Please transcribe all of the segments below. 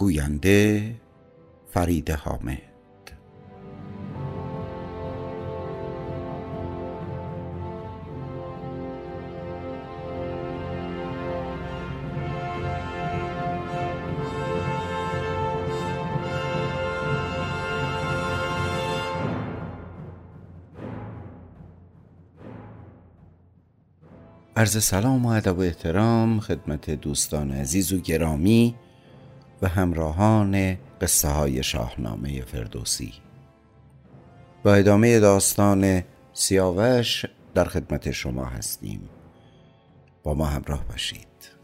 گوینده فرید حامد. عرض سلام و ادب و احترام خدمت دوستان عزیز و گرامی. و همراهان قصه های شاهنامه فردوسی. با ادامه داستان سیاوش در خدمت شما هستیم. با ما همراه باشید.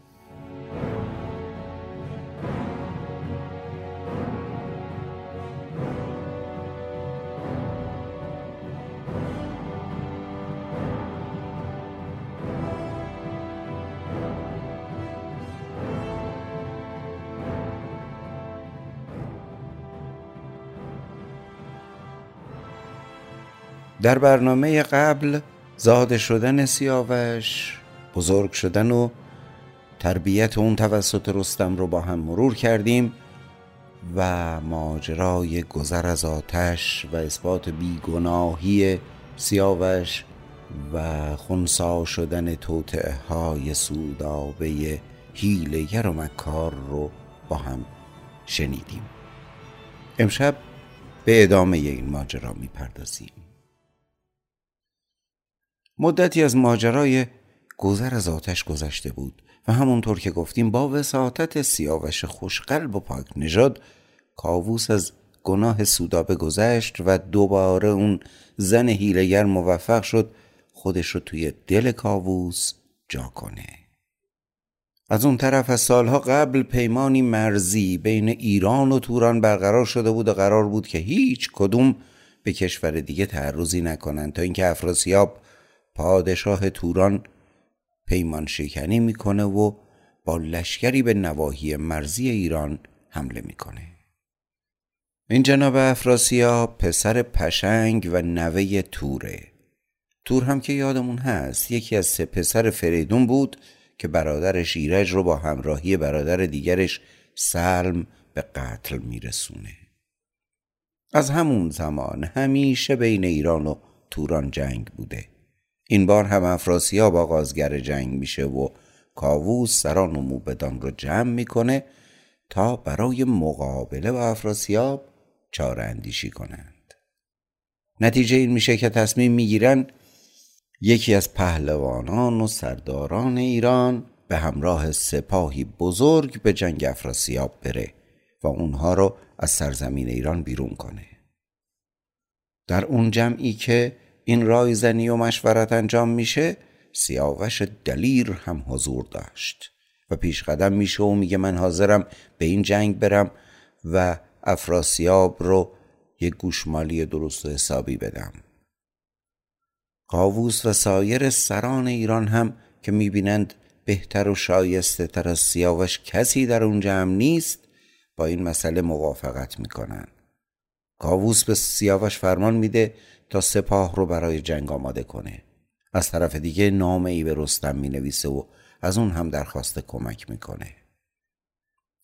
در برنامه قبل زاده شدن سیاوش بزرگ شدن و تربیت اون توسط رستم رو با هم مرور کردیم و ماجرای گذر از آتش و اثبات بیگناهی سیاوش و خونسا شدن توطعه های سودابه هیلگر و مکار رو با هم شنیدیم. امشب به ادامه این ماجرا می‌پردازیم. مدتی از ماجرای گذر از آتش گذشته بود و همونطور که گفتیم با وساطت سیاوش خوشقلب و پاک نژاد کاووس از گناه سودابه گذشت و دوباره اون زن هیلگر موفق شد خودش رو توی دل کاووس جا کنه. از اون طرف از سالها قبل پیمانی مرزی بین ایران و توران برقرار شده بود و قرار بود که هیچ کدوم به کشور دیگه تعرضی نکنند تا اینکه افراسیاب پادشاه توران پیمان شکنی می‌کنه و با لشکری به نواحی مرزی ایران حمله می‌کنه. این جناب افراسیاب پسر پشنگ و نوه توره. تور هم که یادمون هست یکی از سه پسر فریدون بود که برادرش ایرج رو با همراهی برادر دیگرش سلم به قتل میرسونه. از همون زمان همیشه بین ایران و توران جنگ بوده. این بار هم افراسیاب آغازگر جنگ میشه و کاووس سران و موبدان رو جمع می‌کنه تا برای مقابله با افراسیاب چاره اندیشی کنند. نتیجه این میشه که تصمیم می‌گیرن یکی از پهلوانان و سرداران ایران به همراه سپاهی بزرگ به جنگ افراسیاب بره و اونها رو از سرزمین ایران بیرون کنه. در اون جمعی که این رایزنی و مشورت انجام میشه سیاوش دلیر هم حضور داشت. و پیش قدم میشه و میگه من حاضرم به این جنگ برم و افراسیاب رو یک گوشمالی درست و حسابی بدم. قاووس و سایر سران ایران هم که می‌بینند بهتر و شایسته تر از سیاوش کسی در اون جمع نیست با این مسئله موافقت می‌کنن. کاووس به سیاوش فرمان میده تا سپاه رو برای جنگ آماده کنه. از طرف دیگه نامه ای به رستم می نویسه و از اون هم درخواست کمک می‌کنه.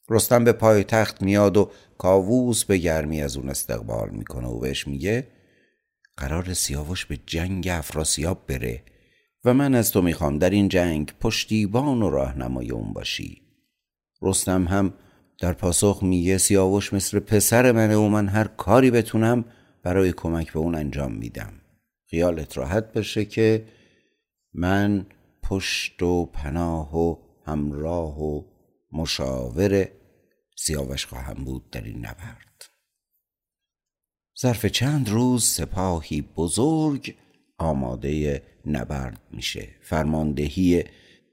رستم به پای تخت میاد و کاووس به گرمی از اون استقبال می‌کنه و بهش میگه قرار سیاوش به جنگ افراسیاب بره و من از تو می‌خوام در این جنگ پشتیبان و راهنمای اون باشی. رستم هم در پاسخ میگه سیاوش مثل پسر منه و من هر کاری بتونم برای کمک به اون انجام میدم. خیالت راحت باشه که من پشت و پناه و همراه و مشاور سیاوش خواهم بود در این نبرد. ظرف چند روز سپاهی بزرگ آماده نبرد میشه. فرماندهی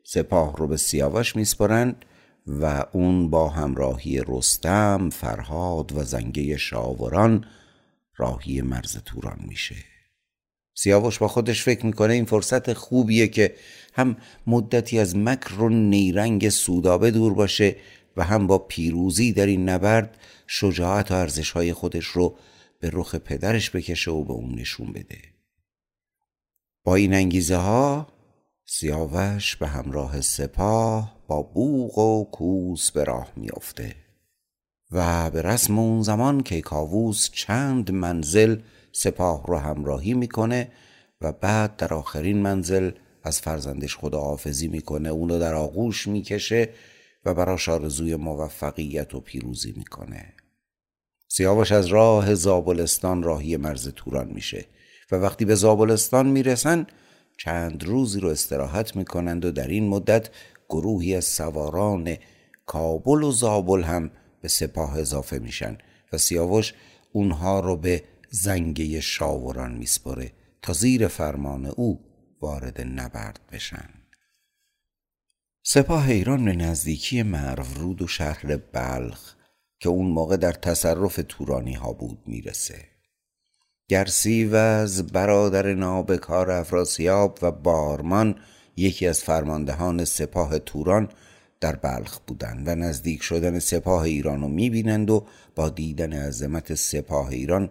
سپاه رو به سیاوش میسپرند و اون با همراهی رستم فرهاد و زنگه شاوران راهی مرز توران میشه. سیاوش با خودش فکر می‌کنه این فرصت خوبیه که هم مدتی از مکر و نیرنگ سودابه دور باشه و هم با پیروزی در این نبرد شجاعت و ارزش های خودش رو به رخ پدرش بکشه و به اون نشون بده. با این انگیزه ها سیاوش به همراه سپاه با بوغ و کوس به راه میافته. و به رسم اون زمان که کاووس چند منزل سپاه رو همراهی می‌کنه و بعد در آخرین منزل از فرزندش خداحافظی می‌کنه. اونو در آغوش می‌کشه و براش آرزوی موفقیت و پیروزی می‌کنه. سیاوش از راه زابلستان راهی مرز توران میشه و وقتی به زابلستان می‌رسن چند روزی رو استراحت می‌کنند و در این مدت گروهی از سواران کابل و زابل هم به سپاه اضافه میشن و سیاوش اونها رو به زنگه شاوران میسپره تا زیر فرمان او وارد نبرد بشن. سپاه ایران به نزدیکی مرورود و شهر بلخ که اون موقع در تصرف تورانی ها بود می‌رسه. گرسیوز برادر نابکار افراسیاب و بارمان یکی از فرماندهان سپاه توران در بلخ بودند و نزدیک شدن سپاه ایران رو می‌بینند و با دیدن عظمت سپاه ایران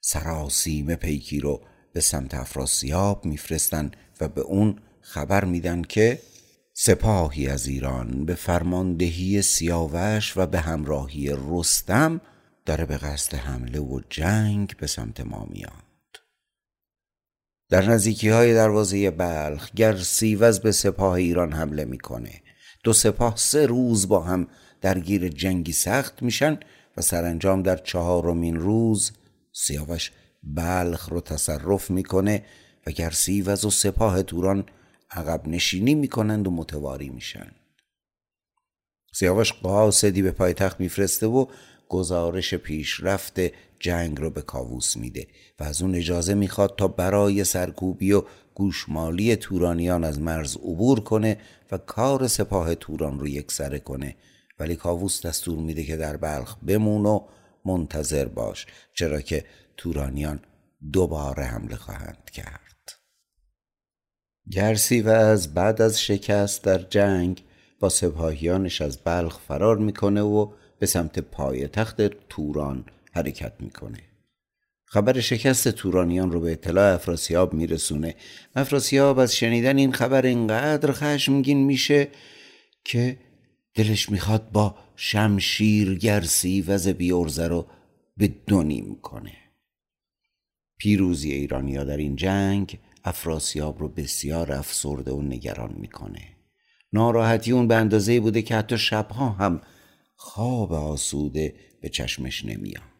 سراسیم پیکی رو به سمت افراسیاب میفرستند و به اون خبر میدن که سپاهی از ایران به فرماندهی سیاوش و به همراهی رستم داره به قصد حمله و جنگ به سمت ما میاد. در نزدیکی های دروازه بلخ گر سیوز به سپاه ایران حمله می‌کنه دو سپاه سه روز با هم درگیر جنگی سخت میشن و سرانجام در چهارمین روز سیاوش بلخ رو تصرف می‌کنه و گر سیوز و سپاه توران عقب نشینی می‌کنند و متواری میشن. سیاوش قاصدی به پایتخت میفرسته و گزارش پیشرفت جنگ رو به کاووس میده و از اون اجازه می‌خواد تا برای سرکوبی و گوشمالی تورانیان از مرز عبور کنه و کار سپاه توران رو یکسره کنه. ولی کاووس دستور میده که در بلخ بمون و منتظر باش چرا که تورانیان دوباره حمله خواهند کرد. گرسی و از بعد از شکست در جنگ با سپاهیانش از بلخ فرار می‌کنه و به سمت پای تخت توران حرکت می‌کنه. خبر شکست تورانیان رو به اطلاع افراسیاب میرسونه. افراسیاب از شنیدن این خبر اینقدر خشمگین میشه که دلش می‌خواد با شمشیر گرسی وز بیورزه رو به دونیم کنه. پیروزی ایرانیا در این جنگ افراسیاب رو بسیار افسرده و نگران می‌کنه. ناراحتی اون به اندازه بوده که حتی شبها هم خواب آسوده به چشمش نمیاد.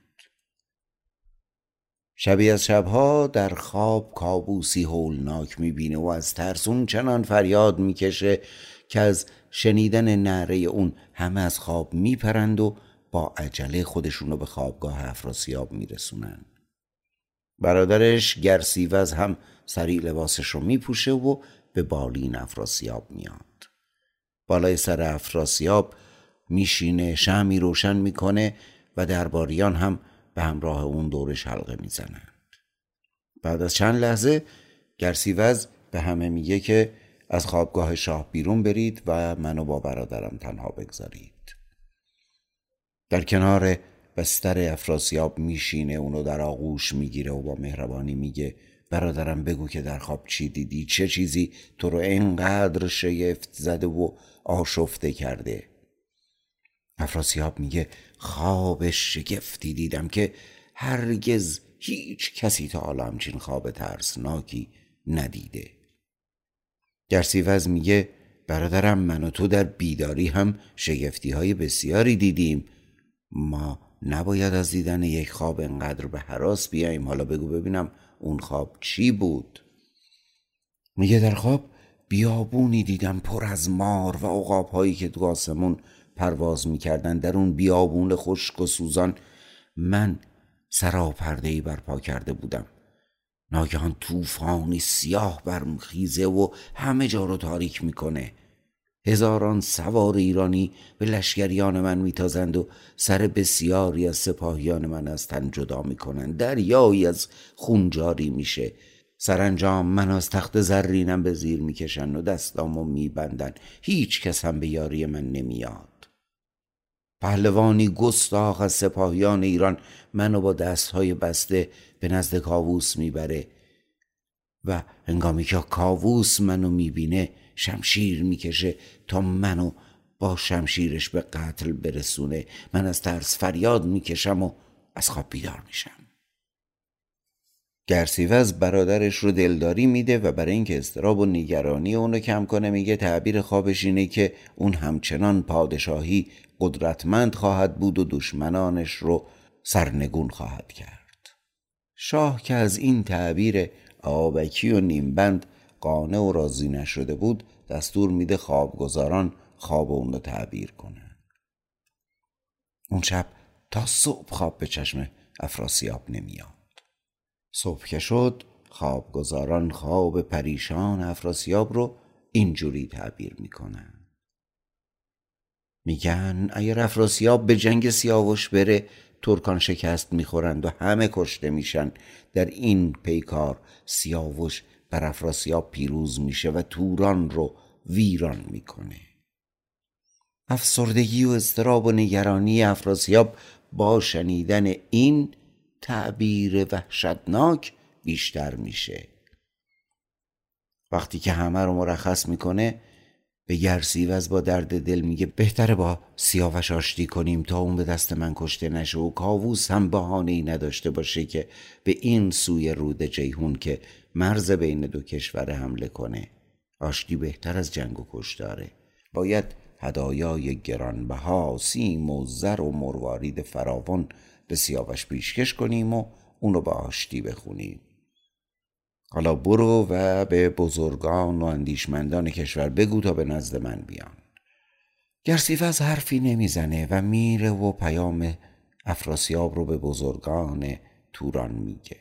شبی از شبها در خواب کابوسی هولناک می‌بینه و از ترسون چنان فریاد می‌کشه که از شنیدن نعره اون همه از خواب میپرند و با عجله خودشون رو به خوابگاه افراسیاب میرسونن. برادرش گرسیوز هم سریع لباسش رو میپوشه و به بالین افراسیاب میاد. بالای سر افراسیاب میشینه شمی روشن می‌کنه و درباریان هم به همراه اون دورش حلقه می‌زنند. بعد از چند لحظه گرسیوز به همه میگه که از خوابگاه شاه بیرون برید و منو با برادرم تنها بگذارید. در کنار بستر افراسیاب میشینه اونو در آغوش می‌گیره و با مهربانی میگه برادرم بگو که در خواب چی دیدی چه چیزی تو رو اینقدر شگفت زده و آشفته کرده. افراسیاب میگه خواب شگفتی دیدم که هرگز هیچ کسی تا حالا همچین خواب ترسناکی ندیده. گرسیوز میگه برادرم من و تو در بیداری هم شگفتی های بسیاری دیدیم. ما نباید از دیدن یک خواب انقدر به حراس بیاییم. حالا بگو ببینم اون خواب چی بود. میگه در خواب بیابونی دیدم پر از مار و عقاب هایی که تو آسمون پرواز می‌کردن در اون بیابون خشک و سوزان من سراپرده ای برپا کرده بودم. ناگهان طوفانی سیاه برمخیزه و همه جا رو تاریک می‌کنه. هزاران سوار ایرانی به لشکریان من میتازند و سر بسیاری از سپاهیان من از تن جدا می‌کنند. دریایی از خونجاری میشه. سرانجام من از تخت زرینم به زیر می‌کشند و دستامو میبندن هیچ کس هم به یاری من نمیاد. پهلوانی گستاخ از سپاهیان ایران منو با دستهای بسته به نزد کاووس می‌بره و هنگامی که کاووس منو می‌بینه شمشیر می‌کشه تا منو با شمشیرش به قتل برسونه. من از ترس فریاد می‌کشم و از خواب بیدار میشم. گرسیوز برادرش رو دلداری میده و برای اینکه استراب و نگرانی اونو کم کنه میگه تعبیر خوابش اینه که اون همچنان پادشاهی قدرتمند خواهد بود و دشمنانش رو سرنگون خواهد کرد. شاه که از این تعبیر آبکی و نیمبند قانع و راضی نشده بود دستور میده خوابگزاران خواب اون رو تعبیر کنن. اون شب تا صبح خواب به چشم افراسیاب نمیاد. صبح که شد خوابگزاران خواب پریشان افراسیاب رو اینجوری تعبیر می‌کنن. میگن اگر افراسیاب به جنگ سیاوش بره ترکان شکست می‌خورند و همه کشته میشن. در این پیکار سیاوش بر افراسیاب پیروز میشه و توران رو ویران می‌کنه. افسردگی و استراب و نگرانی افراسیاب با شنیدن این تعبیر وحشتناک بیشتر میشه. وقتی که همه رو مرخص می‌کنه به گرسیوز با درد دل میگه بهتره با سیاوش آشتی کنیم تا اون به دست من کشته نشه و کاووس هم بهانه ای نداشته باشه که به این سوی رود جیهون که مرز بین دو کشور حمله کنه. آشتی بهتر از جنگ و کشتاره باید هدایای گرانبها سیم و زر و مروارید فراوان به سیاوش پیشکش کنیم و اونو به آشتی بخونیم. حالا برو و به بزرگان و اندیشمندان کشور بگو تا به نزد من بیان. گرسیفز حرفی نمی‌زنه و میره و پیام افراسیاب رو به بزرگان توران میگه.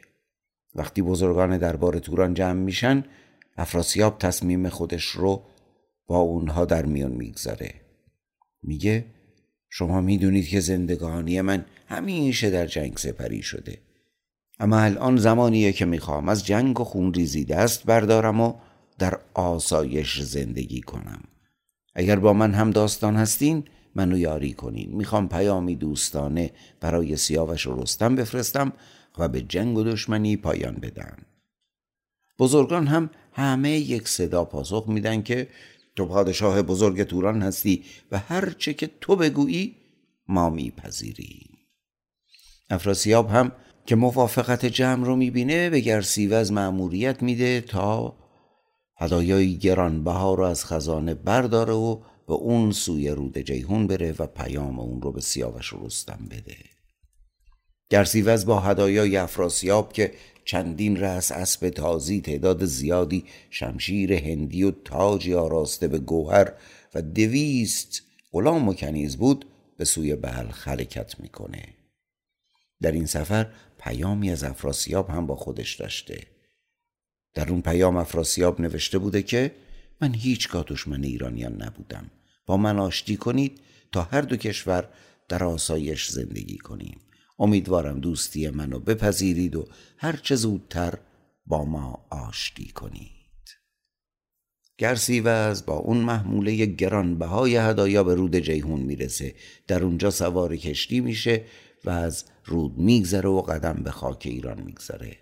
وقتی بزرگان دربار توران جمع میشن افراسیاب تصمیم خودش رو با اونها در میان می‌گذاره. میگه شما می‌دونید که زندگانی من همیشه در جنگ سپری شده. اما الان زمانیه که می‌خوام. از جنگ و خونریزی دست بردارم و در آسایش زندگی کنم. اگر با من هم داستان هستین منو یاری کنین. می‌خوام پیامی دوستانه برای سیاوش و رستم بفرستم و به جنگ و دشمنی پایان بدم بزرگان هم همه یک صدا پاسخ میدن که تو پادشاه بزرگ توران هستی و هر چه که تو بگویی ما میپذیریم. افراسیاب هم که موافقت جمع رو می‌بینه به گرسیوز معموریت میده تا هدایای گرانبها رو از خزانه برداره و به اون سوی رود جیهون بره و پیام اون رو به سیاوش رستم بده. گرسیوز با هدایای افراسیاب که چندین رأس اسب تازی تعداد زیادی شمشیر هندی و تاجی آراسته به گوهر و دویست غلام و کنیز بود به سوی بلخ حرکت می‌کنه. در این سفر پیامی از افراسیاب هم با خودش داشته. در اون پیام افراسیاب نوشته بوده که من هیچگاه دشمن ایرانیان نبودم. با من آشتی کنید تا هر دو کشور در آسایش زندگی کنیم. امیدوارم دوستی منو بپذیرید و هرچه زودتر با ما آشتی کنید. گرسیوز با اون محموله گرانبهای هدایا به رود جیهون می‌رسه در اونجا سوار کشتی میشه و از رود میگذره و قدم به خاک ایران میگذره.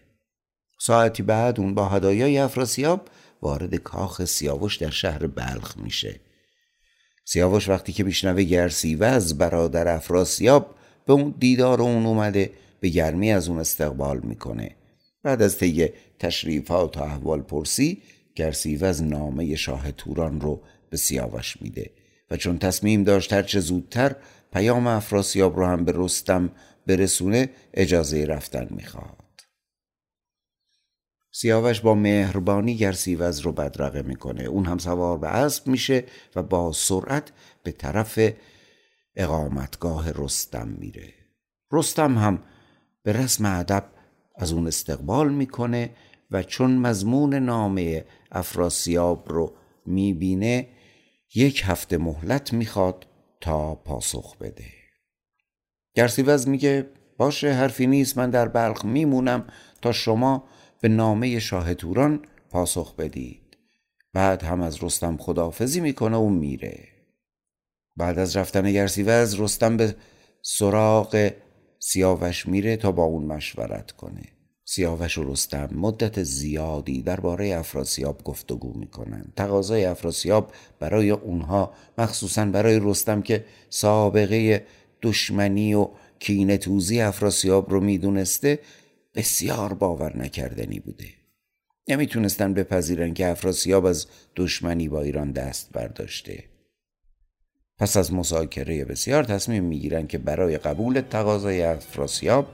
ساعتی بعد اون با هدایای افراسیاب وارد کاخ سیاوش در شهر بلخ میشه. سیاوش وقتی که میشنوه گرسیوز برادر افراسیاب به اون دیدار اون اومده به گرمی از اون استقبال می‌کنه. بعد از طی تشریفات و احوال پرسی گرسیوز نامه شاه توران رو به سیاوش میده و چون تصمیم داشت هرچه زودتر پیام افراسیاب رو هم به رستم برسونه اجازه رفتن می‌خواد. سیاوش با مهربانی گرسیوز رو بدرقه می‌کنه. اون هم سوار به اسب میشه و با سرعت به طرف اقامتگاه رستم میره. رستم هم به رسم ادب از اون استقبال می‌کنه و چون مضمون نامه افراسیاب رو می‌بینه یک هفته مهلت می‌خواد تا پاسخ بده. گرسیوز میگه باشه حرفی نیست من در بلخ میمونم تا شما به نامه شاه توران پاسخ بدید. بعد هم از رستم خدافزی می‌کنه و میره. بعد از رفتن گرسیوز رستم به سراغ سیاوش میره تا با اون مشورت کنه. سیاوش و رستم مدت زیادی درباره افراسیاب گفتگو می‌کنن تقاضای افراسیاب برای اونها مخصوصا برای رستم که سابقه دشمنی و کینه توزی افراسیاب رو می‌دونسته بسیار باور نکردنی بوده. نمی‌تونستن بپذیرن که افراسیاب از دشمنی با ایران دست برداشته. پس از مذاکره بسیار تصمیم می‌گیرند که برای قبول تقاضای افراسیاب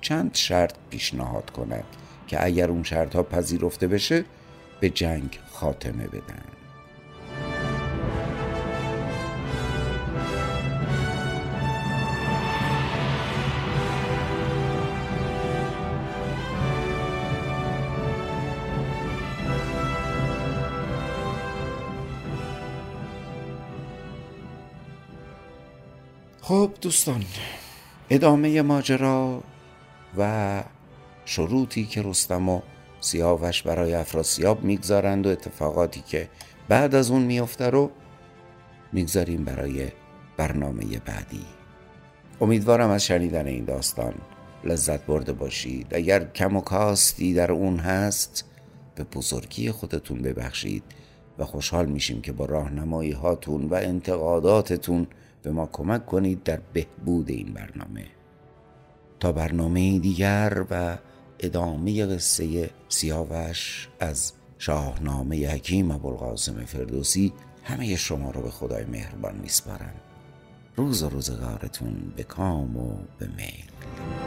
چند شرط پیشنهاد کند که اگر اون شرط ها پذیرفته بشه به جنگ خاتمه بدن. خب دوستان ادامه ماجرا و شروطی که رستم و سیاوش برای افراسیاب می‌گذارند و اتفاقاتی که بعد از اون میفته رو می‌گذاریم برای برنامه بعدی. امیدوارم از شنیدن این داستان لذت برده باشید. اگر کم و کاستی در اون هست به بزرگی خودتون ببخشید و خوشحال میشیم که با راهنمایی هاتون و انتقاداتتون به ما کمک کنید در بهبود این برنامه. تا برنامه دیگر و ادامه قصه سیاوش از شاهنامه حکیم ابوالقاسم فردوسی همه شما رو به خدای مهربان میسپارم. روز و روزگارتون به کام و به میل.